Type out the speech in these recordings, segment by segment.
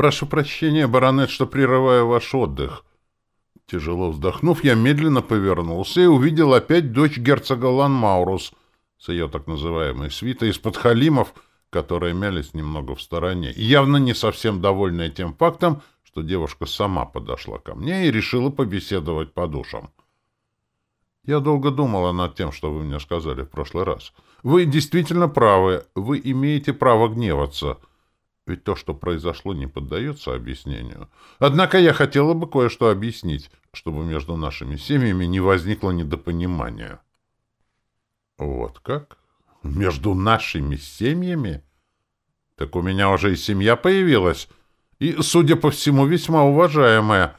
Прошу прощения, баронет, что прерываю ваш отдых. Тяжело вздохнув, я медленно повернулся и увидел опять дочь герцога Ланмаурус с ее так называемой свитой из-под халимов, которые мялись немного в стороне, явно не совсем довольная тем фактом, что девушка сама подошла ко мне и решила побеседовать по душам. Я долго думала над тем, что вы мне сказали в прошлый раз. Вы действительно правы, вы имеете право гневаться — ведь то, что произошло, не поддается объяснению. Однако я хотела бы кое-что объяснить, чтобы между нашими семьями не возникло недопонимания. Вот как? Между нашими семьями? Так у меня уже и семья появилась. И, судя по всему, весьма уважаемая.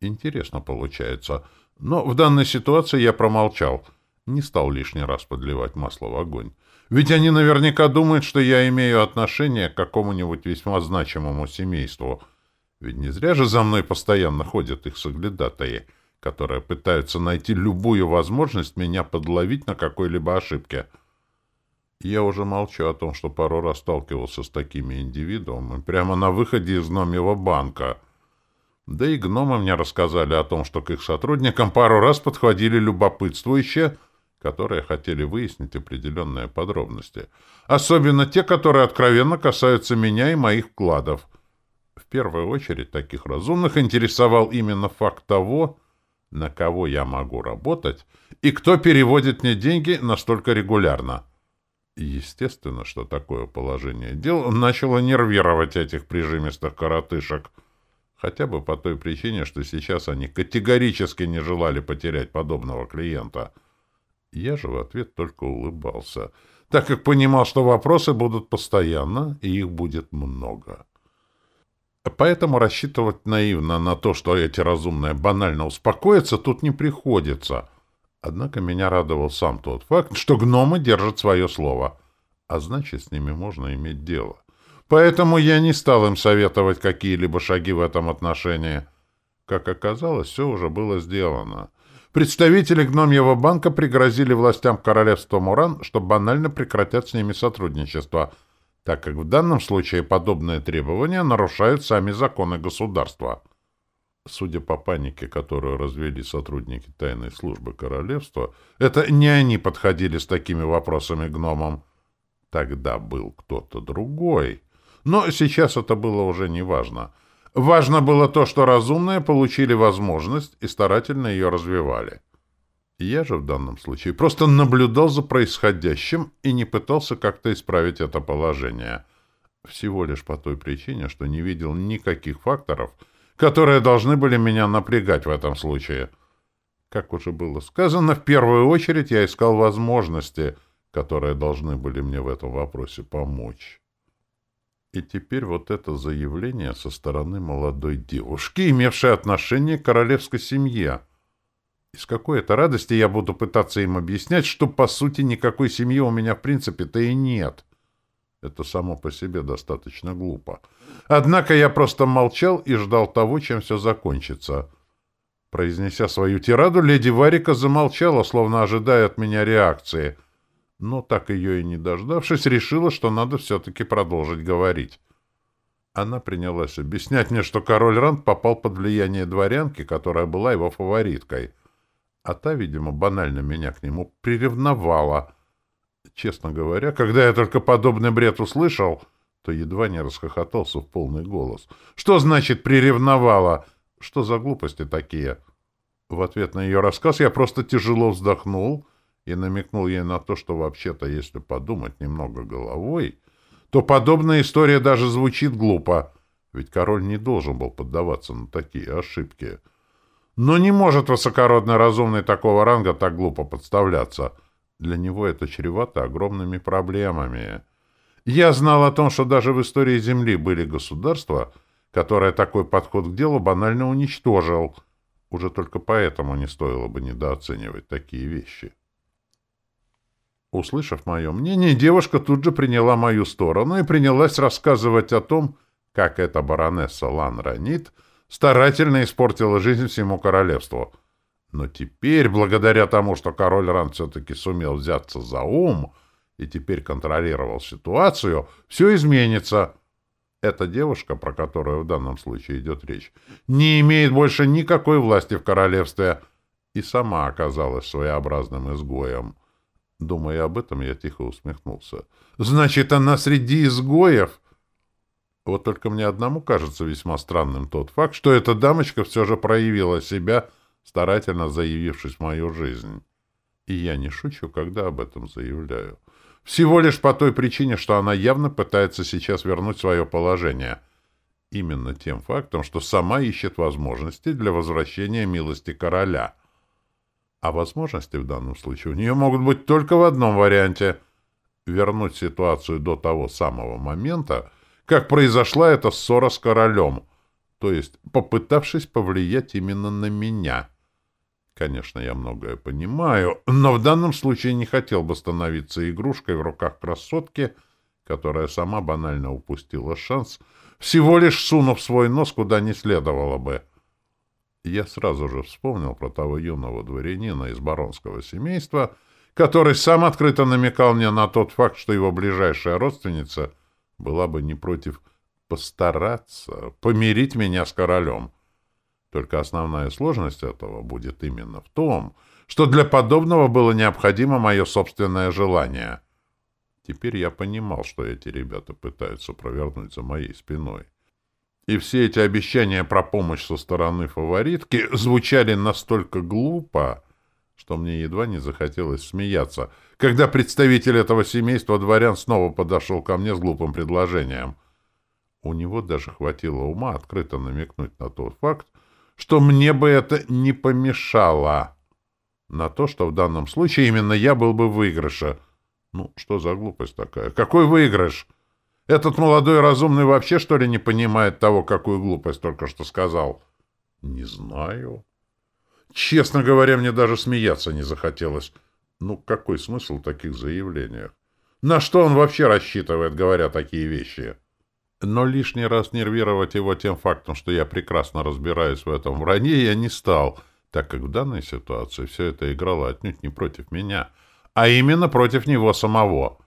Интересно получается. Но в данной ситуации я промолчал. Не стал лишний раз подливать масло в огонь. Ведь они наверняка думают, что я имею отношение к какому-нибудь весьма значимому семейству. Ведь не зря же за мной постоянно ходят их соглядатаи, которые пытаются найти любую возможность меня подловить на какой-либо ошибке. Я уже молчу о том, что пару раз сталкивался с такими индивидуумами прямо на выходе из гномьего банка. Да и гномы мне рассказали о том, что к их сотрудникам пару раз подходили любопытствующие, которые хотели выяснить определенные подробности. Особенно те, которые откровенно касаются меня и моих вкладов. В первую очередь таких разумных интересовал именно факт того, на кого я могу работать и кто переводит мне деньги настолько регулярно. Естественно, что такое положение дел начало нервировать этих прижимистых коротышек, хотя бы по той причине, что сейчас они категорически не желали потерять подобного клиента — я же в ответ только улыбался, так как понимал, что вопросы будут постоянно, и их будет много. Поэтому рассчитывать наивно на то, что эти разумные банально успокоятся, тут не приходится. Однако меня радовал сам тот факт, что гномы держат свое слово, а значит, с ними можно иметь дело. Поэтому я не стал им советовать какие-либо шаги в этом отношении. Как оказалось, все уже было сделано. Представители гномьего банка пригрозили властям королевства Муран, что банально прекратят с ними сотрудничество, так как в данном случае подобные требования нарушают сами законы государства. Судя по панике, которую развели сотрудники тайной службы королевства, это не они подходили с такими вопросами гномам. Тогда был кто-то другой. Но сейчас это было уже не важно — Важно было то, что разумные получили возможность и старательно ее развивали. Я же в данном случае просто наблюдал за происходящим и не пытался как-то исправить это положение. Всего лишь по той причине, что не видел никаких факторов, которые должны были меня напрягать в этом случае. Как уже было сказано, в первую очередь я искал возможности, которые должны были мне в этом вопросе помочь. И теперь вот это заявление со стороны молодой девушки, имевшей отношение к королевской семье. И с какой это радости я буду пытаться им объяснять, что, по сути, никакой семьи у меня в принципе-то и нет. Это само по себе достаточно глупо. Однако я просто молчал и ждал того, чем все закончится. Произнеся свою тираду, леди Варика замолчала, словно ожидая от меня реакции — но, так ее и не дождавшись, решила, что надо все-таки продолжить говорить. Она принялась объяснять мне, что король Ранд попал под влияние дворянки, которая была его фавориткой. А та, видимо, банально меня к нему приревновала. Честно говоря, когда я только подобный бред услышал, то едва не расхохотался в полный голос. Что значит «приревновала»? Что за глупости такие? В ответ на ее рассказ я просто тяжело вздохнул — и намекнул ей на то, что вообще-то, если подумать немного головой, то подобная история даже звучит глупо, ведь король не должен был поддаваться на такие ошибки. Но не может высокородный разумный такого ранга так глупо подставляться. Для него это чревато огромными проблемами. Я знал о том, что даже в истории Земли были государства, которые такой подход к делу банально уничтожил. Уже только поэтому не стоило бы недооценивать такие вещи. Услышав мое мнение, девушка тут же приняла мою сторону и принялась рассказывать о том, как эта баронесса Лан Ранит старательно испортила жизнь всему королевству. Но теперь, благодаря тому, что король Ран все-таки сумел взяться за ум и теперь контролировал ситуацию, все изменится. эта девушка, про которую в данном случае идет речь, не имеет больше никакой власти в королевстве и сама оказалась своеобразным изгоем. Думая об этом, я тихо усмехнулся. «Значит, она среди изгоев?» Вот только мне одному кажется весьма странным тот факт, что эта дамочка все же проявила себя, старательно заявившись в мою жизнь. И я не шучу, когда об этом заявляю. Всего лишь по той причине, что она явно пытается сейчас вернуть свое положение. Именно тем фактом, что сама ищет возможности для возвращения милости короля. А возможности в данном случае у нее могут быть только в одном варианте — вернуть ситуацию до того самого момента, как произошла эта ссора с королем, то есть попытавшись повлиять именно на меня — Конечно, я многое понимаю, но в данном случае не хотел бы становиться игрушкой в руках красотки, которая сама банально упустила шанс, всего лишь сунув свой нос куда не следовало бы. Я сразу же вспомнил про того юного дворянина из баронского семейства, который сам открыто намекал мне на тот факт, что его ближайшая родственница была бы не против постараться помирить меня с королем. Только основная сложность этого будет именно в том, что для подобного было необходимо мое собственное желание. Теперь я понимал, что эти ребята пытаются провернуть за моей спиной. И все эти обещания про помощь со стороны фаворитки звучали настолько глупо, что мне едва не захотелось смеяться, когда представитель этого семейства дворян снова подошел ко мне с глупым предложением. У него даже хватило ума открыто намекнуть на тот факт, что мне бы это не помешало. На то, что в данном случае именно я был бы в выигрыше. Ну, что за глупость такая? Какой выигрыш? Этот молодой разумный вообще, что ли, не понимает того, какую глупость только что сказал? Не знаю. Честно говоря, мне даже смеяться не захотелось. Ну, какой смысл в таких заявлениях? На что он вообще рассчитывает, говоря такие вещи? — но лишний раз нервировать его тем фактом, что я прекрасно разбираюсь в этом вранье, я не стал, так как в данной ситуации все это играло отнюдь не против меня, а именно против него самого.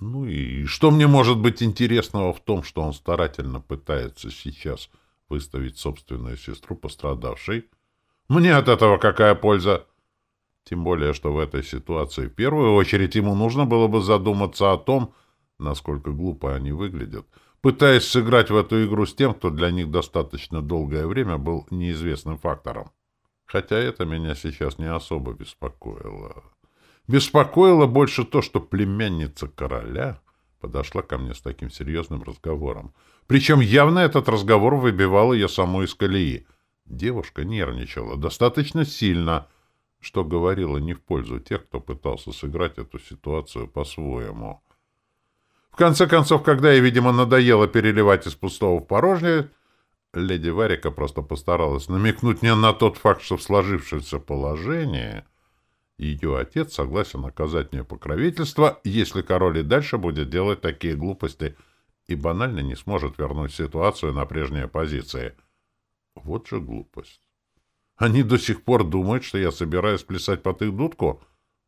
Ну и что мне может быть интересного в том, что он старательно пытается сейчас выставить собственную сестру пострадавшей? Мне от этого какая польза? Тем более, что в этой ситуации в первую очередь ему нужно было бы задуматься о том, насколько глупо они выглядят — пытаясь сыграть в эту игру с тем, кто для них достаточно долгое время был неизвестным фактором. Хотя это меня сейчас не особо беспокоило. Беспокоило больше то, что племянница короля подошла ко мне с таким серьезным разговором. Причем явно этот разговор выбивал ее саму из колеи. Девушка нервничала достаточно сильно, что говорило не в пользу тех, кто пытался сыграть эту ситуацию по-своему. В конце концов, когда ей, видимо, надоело переливать из пустого в порожнее, леди Варика просто постаралась намекнуть мне на тот факт, что в сложившемся положении ее отец согласен оказать мне покровительство, если король и дальше будет делать такие глупости и банально не сможет вернуть ситуацию на прежние позиции. Вот же глупость. Они до сих пор думают, что я собираюсь плясать под их дудку?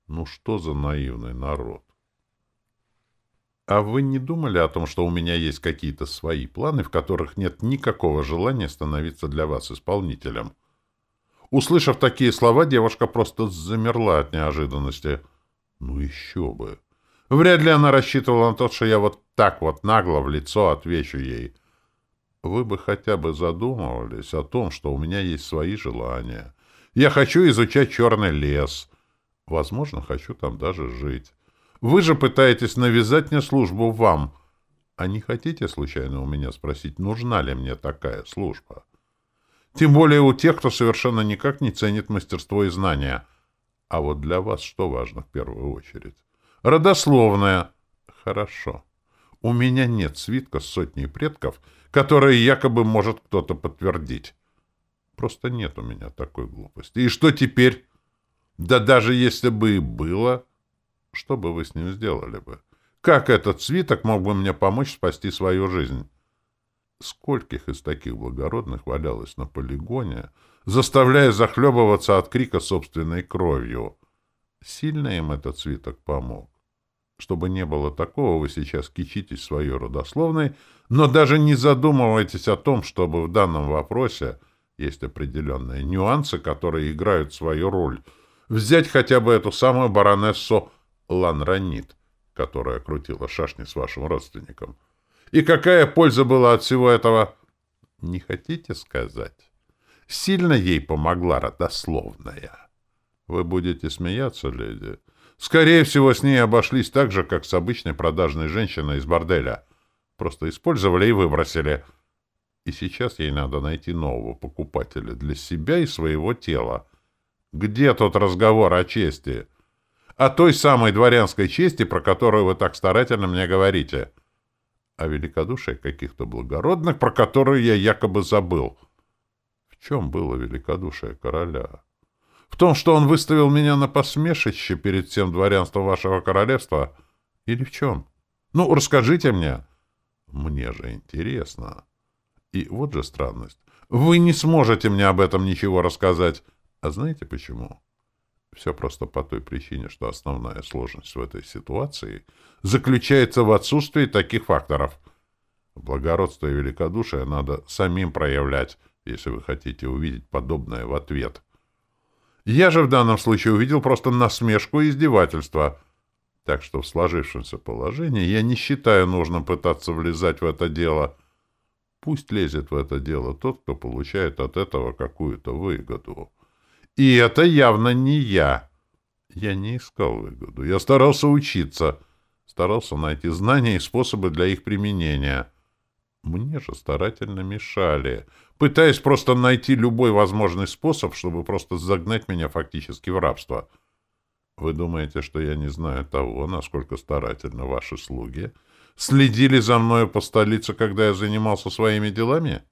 Ну что за наивный народ? А вы не думали о том, что у меня есть какие-то свои планы, в которых нет никакого желания становиться для вас исполнителем? Услышав такие слова, девушка просто замерла от неожиданности. Ну еще бы. Вряд ли она рассчитывала на то, что я вот так вот нагло в лицо отвечу ей. Вы бы хотя бы задумывались о том, что у меня есть свои желания. Я хочу изучать черный лес. Возможно, хочу там даже жить. Вы же пытаетесь навязать мне службу вам. А не хотите, случайно, у меня спросить, нужна ли мне такая служба? Тем более у тех, кто совершенно никак не ценит мастерство и знания. А вот для вас что важно в первую очередь? Родословная. Хорошо. У меня нет свитка с сотней предков, которые якобы может кто-то подтвердить. Просто нет у меня такой глупости. И что теперь? Да даже если бы и было, что бы вы с ним сделали бы? Как этот свиток мог бы мне помочь спасти свою жизнь? Скольких из таких благородных валялось на полигоне, заставляя захлебываться от крика собственной кровью? Сильно им этот свиток помог? Чтобы не было такого, вы сейчас кичитесь своей родословной, но даже не задумывайтесь о том, чтобы в данном вопросе есть определенные нюансы, которые играют свою роль. Взять хотя бы эту самую баронессу Ланранит, которая крутила шашни с вашим родственником. И какая польза была от всего этого? Не хотите сказать? Сильно ей помогла родословная. Вы будете смеяться, леди? Скорее всего, с ней обошлись так же, как с обычной продажной женщиной из борделя. Просто использовали и выбросили. И сейчас ей надо найти нового покупателя для себя и своего тела. Где тот разговор о чести? О той самой дворянской чести, про которую вы так старательно мне говорите. О великодушии каких-то благородных, про которые я якобы забыл. В чем было великодушие короля? В том, что он выставил меня на посмешище перед всем дворянством вашего королевства? Или в чем? Ну, расскажите мне. Мне же интересно. И вот же странность. Вы не сможете мне об этом ничего рассказать. А знаете почему? Все просто по той причине, что основная сложность в этой ситуации заключается в отсутствии таких факторов. Благородство и великодушие надо самим проявлять, если вы хотите увидеть подобное в ответ. Я же в данном случае увидел просто насмешку и издевательство. Так что в сложившемся положении я не считаю нужным пытаться влезать в это дело. Пусть лезет в это дело тот, кто получает от этого какую-то выгоду. И это явно не я. Я не искал выгоду. Я старался учиться. Старался найти знания и способы для их применения. Мне же старательно мешали, пытаясь просто найти любой возможный способ, чтобы просто загнать меня фактически в рабство. Вы думаете, что я не знаю того, насколько старательно ваши слуги следили за мною по столице, когда я занимался своими делами?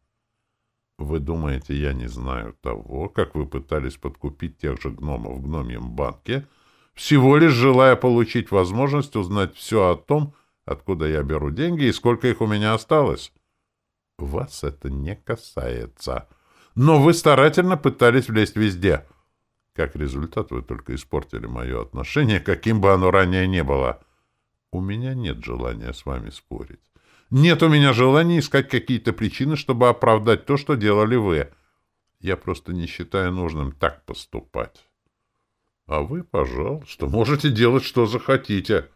Вы думаете, я не знаю того, как вы пытались подкупить тех же гномов в гномьем банке, всего лишь желая получить возможность узнать все о том, откуда я беру деньги и сколько их у меня осталось? Вас это не касается. Но вы старательно пытались влезть везде. Как результат, вы только испортили мое отношение, каким бы оно ранее не было. У меня нет желания с вами спорить. Нет у меня желания искать какие-то причины, чтобы оправдать то, что делали вы. Я просто не считаю нужным так поступать. А вы, пожалуйста, можете делать, что захотите.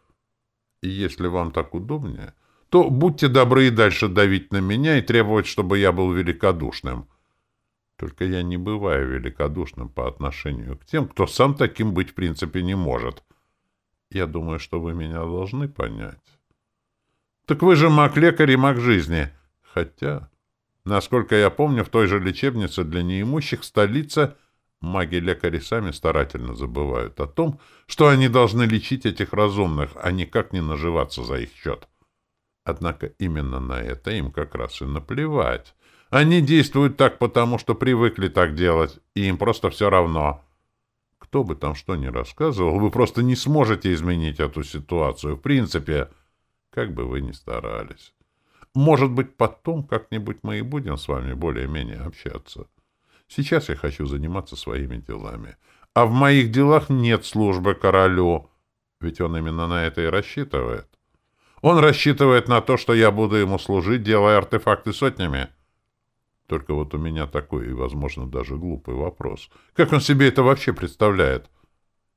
И если вам так удобнее, то будьте добры и дальше давить на меня и требовать, чтобы я был великодушным. Только я не бываю великодушным по отношению к тем, кто сам таким быть в принципе не может. Я думаю, что вы меня должны понять. Так вы же маг-лекарь и маг жизни. Хотя, насколько я помню, в той же лечебнице для неимущих в столице маги-лекари сами старательно забывают о том, что они должны лечить этих разумных, а никак не наживаться за их счет. Однако именно на это им как раз и наплевать. Они действуют так, потому что привыкли так делать, и им просто все равно. Кто бы там что ни рассказывал, вы просто не сможете изменить эту ситуацию. В принципе, как бы вы ни старались. Может быть, потом как-нибудь мы и будем с вами более-менее общаться. Сейчас я хочу заниматься своими делами. А в моих делах нет службы королю, ведь он именно на это и рассчитывает. Он рассчитывает на то, что я буду ему служить, делая артефакты сотнями. Только вот у меня такой и, возможно, даже глупый вопрос. Как он себе это вообще представляет?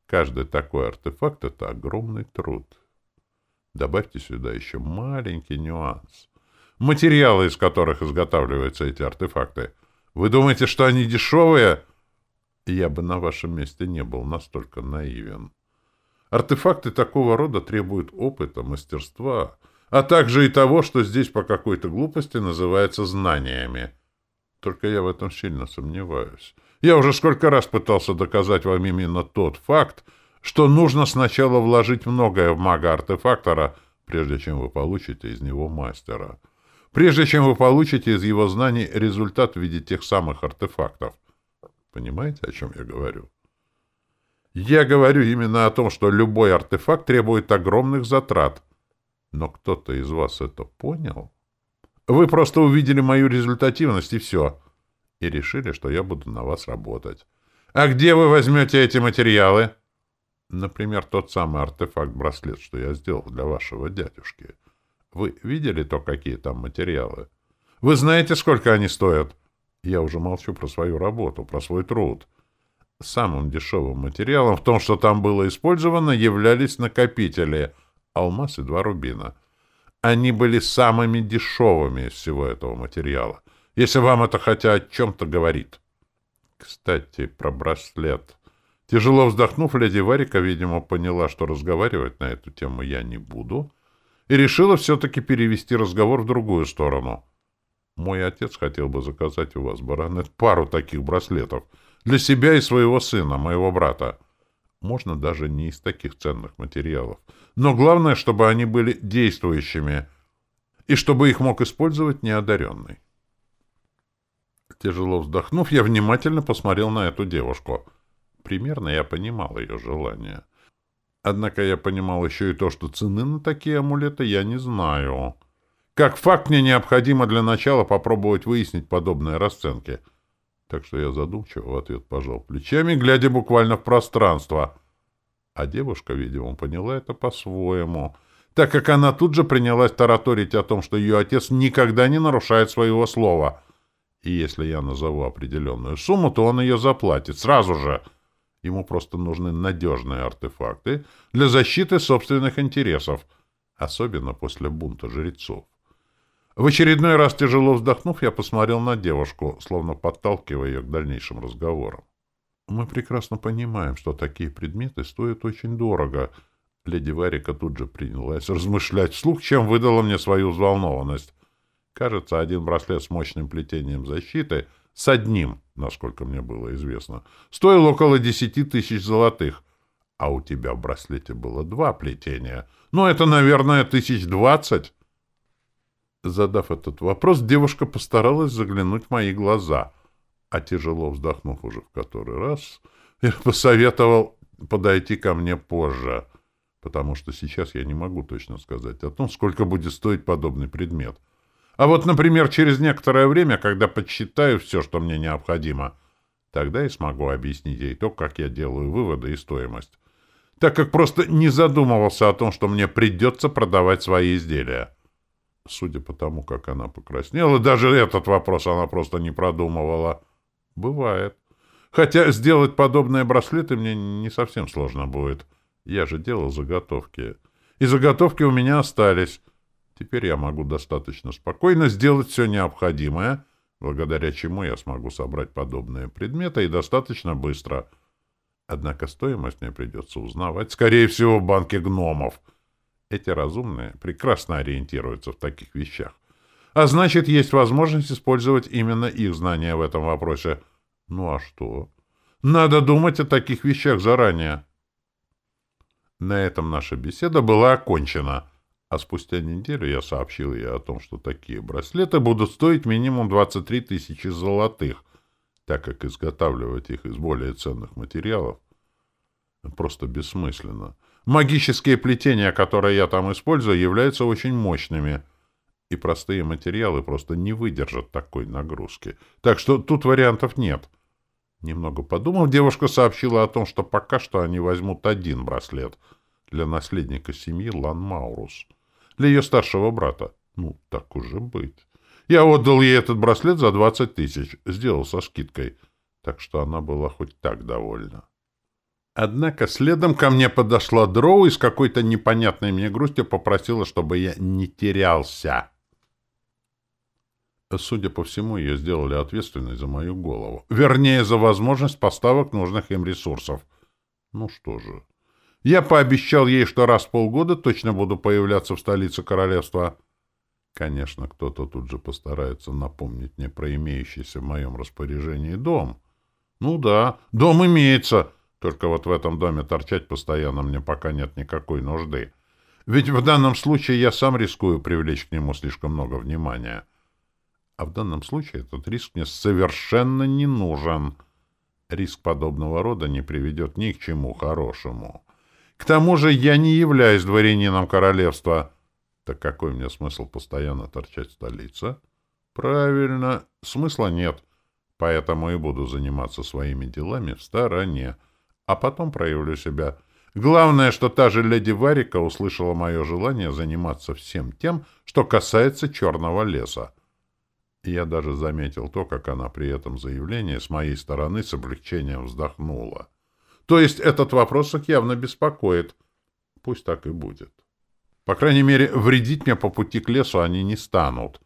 Каждый такой артефакт — это огромный труд. Добавьте сюда еще маленький нюанс. Материалы, из которых изготавливаются эти артефакты. Вы думаете, что они дешевые? Я бы на вашем месте не был настолько наивен. Артефакты такого рода требуют опыта, мастерства, а также и того, что здесь по какой-то глупости называется знаниями. Только я в этом сильно сомневаюсь. Я уже сколько раз пытался доказать вам именно тот факт, что нужно сначала вложить многое в мага-артефактора, прежде чем вы получите из него мастера. Прежде чем вы получите из его знаний результат в виде тех самых артефактов. Понимаете, о чем я говорю? Я говорю именно о том, что любой артефакт требует огромных затрат. Но кто-то из вас это понял? Вы просто увидели мою результативность и все. И решили, что я буду на вас работать. А где вы возьмете эти материалы? Например, тот самый артефакт-браслет, что я сделал для вашего дядюшки. Вы видели то, какие там материалы? Вы знаете, сколько они стоят? Я уже молчу про свою работу, про свой труд. Самым дешевым материалом в том, что там было использовано, являлись накопители — алмаз и два рубина. Они были самыми дешевыми из всего этого материала, если вам это хотя о чем-то говорит. Кстати, про браслет. Тяжело вздохнув, леди Варика, видимо, поняла, что разговаривать на эту тему я не буду, и решила все-таки перевести разговор в другую сторону. Мой отец хотел бы заказать у вас, баронет, пару таких браслетов для себя и своего сына, моего брата. Можно даже не из таких ценных материалов. Но главное, чтобы они были действующими, и чтобы их мог использовать неодаренный. Тяжело вздохнув, я внимательно посмотрел на эту девушку — Примерно я понимал ее желание. Однако я понимал еще и то, что цены на такие амулеты я не знаю. Как факт, мне необходимо для начала попробовать выяснить подобные расценки. Так что я задумчиво в ответ пожал плечами, глядя буквально в пространство. А девушка, видимо, поняла это по-своему, так как она тут же принялась тараторить о том, что ее отец никогда не нарушает своего слова. И если я назову определенную сумму, то он ее заплатит сразу же — Ему просто нужны надежные артефакты для защиты собственных интересов, особенно после бунта жрецов. В очередной раз тяжело вздохнув, я посмотрел на девушку, словно подталкивая ее к дальнейшим разговорам. «Мы прекрасно понимаем, что такие предметы стоят очень дорого». Леди Варика тут же принялась размышлять вслух, чем выдала мне свою взволнованность. Кажется, один браслет с мощным плетением защиты — с одним, насколько мне было известно, стоил около десяти тысяч золотых. А у тебя в браслете было два плетения. Ну, это, наверное, тысяч двадцать. Задав этот вопрос, девушка постаралась заглянуть в мои глаза, а тяжело вздохнув уже в который раз, я посоветовал подойти ко мне позже, потому что сейчас я не могу точно сказать о том, сколько будет стоить подобный предмет. А вот, например, через некоторое время, когда подсчитаю все, что мне необходимо, тогда и смогу объяснить ей то, как я делаю выводы и стоимость. Так как просто не задумывался о том, что мне придется продавать свои изделия. Судя по тому, как она покраснела, даже этот вопрос она просто не продумывала. Бывает. Хотя сделать подобные браслеты мне не совсем сложно будет. Я же делал заготовки. И заготовки у меня остались. Теперь я могу достаточно спокойно сделать все необходимое, благодаря чему я смогу собрать подобные предметы и достаточно быстро. Однако стоимость мне придется узнавать, скорее всего, в банке гномов. Эти разумные прекрасно ориентируются в таких вещах. А значит, есть возможность использовать именно их знания в этом вопросе. Ну а что? Надо думать о таких вещах заранее. На этом наша беседа была окончена — а спустя неделю я сообщил ей о том, что такие браслеты будут стоить минимум 23 тысячи золотых, так как изготавливать их из более ценных материалов просто бессмысленно. Магические плетения, которые я там использую, являются очень мощными, и простые материалы просто не выдержат такой нагрузки. Так что тут вариантов нет. Немного подумав, девушка сообщила о том, что пока что они возьмут один браслет для наследника семьи Лан Маурус — для ее старшего брата. Ну, так уже быть. Я отдал ей этот браслет за двадцать тысяч, сделал со скидкой, так что она была хоть так довольна. Однако следом ко мне подошла Дроу и с какой-то непонятной мне грустью попросила, чтобы я не терялся. Судя по всему, ее сделали ответственной за мою голову. Вернее, за возможность поставок нужных им ресурсов. Ну что же... Я пообещал ей, что раз в полгода точно буду появляться в столице королевства. Конечно, кто-то тут же постарается напомнить мне про имеющийся в моем распоряжении дом. Ну да, дом имеется, только вот в этом доме торчать постоянно мне пока нет никакой нужды. Ведь в данном случае я сам рискую привлечь к нему слишком много внимания. А в данном случае этот риск мне совершенно не нужен. Риск подобного рода не приведет ни к чему хорошему. К тому же я не являюсь дворянином королевства. Так какой мне смысл постоянно торчать в столице? Правильно, смысла нет. Поэтому и буду заниматься своими делами в стороне. А потом проявлю себя. Главное, что та же леди Варика услышала мое желание заниматься всем тем, что касается черного леса. Я даже заметил то, как она при этом заявлении с моей стороны с облегчением вздохнула. То есть этот вопрос их явно беспокоит. Пусть так и будет. По крайней мере, вредить мне по пути к лесу они не станут.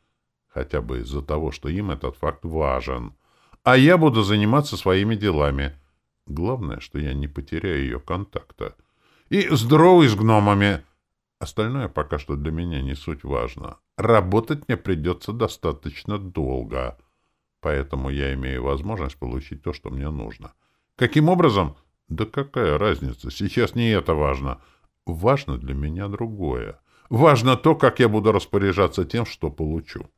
Хотя бы из-за того, что им этот факт важен. А я буду заниматься своими делами. Главное, что я не потеряю ее контакта. И здоровый с гномами. Остальное пока что для меня не суть важно. Работать мне придется достаточно долго. Поэтому я имею возможность получить то, что мне нужно. Каким образом? Да какая разница? Сейчас не это важно. Важно для меня другое. Важно то, как я буду распоряжаться тем, что получу.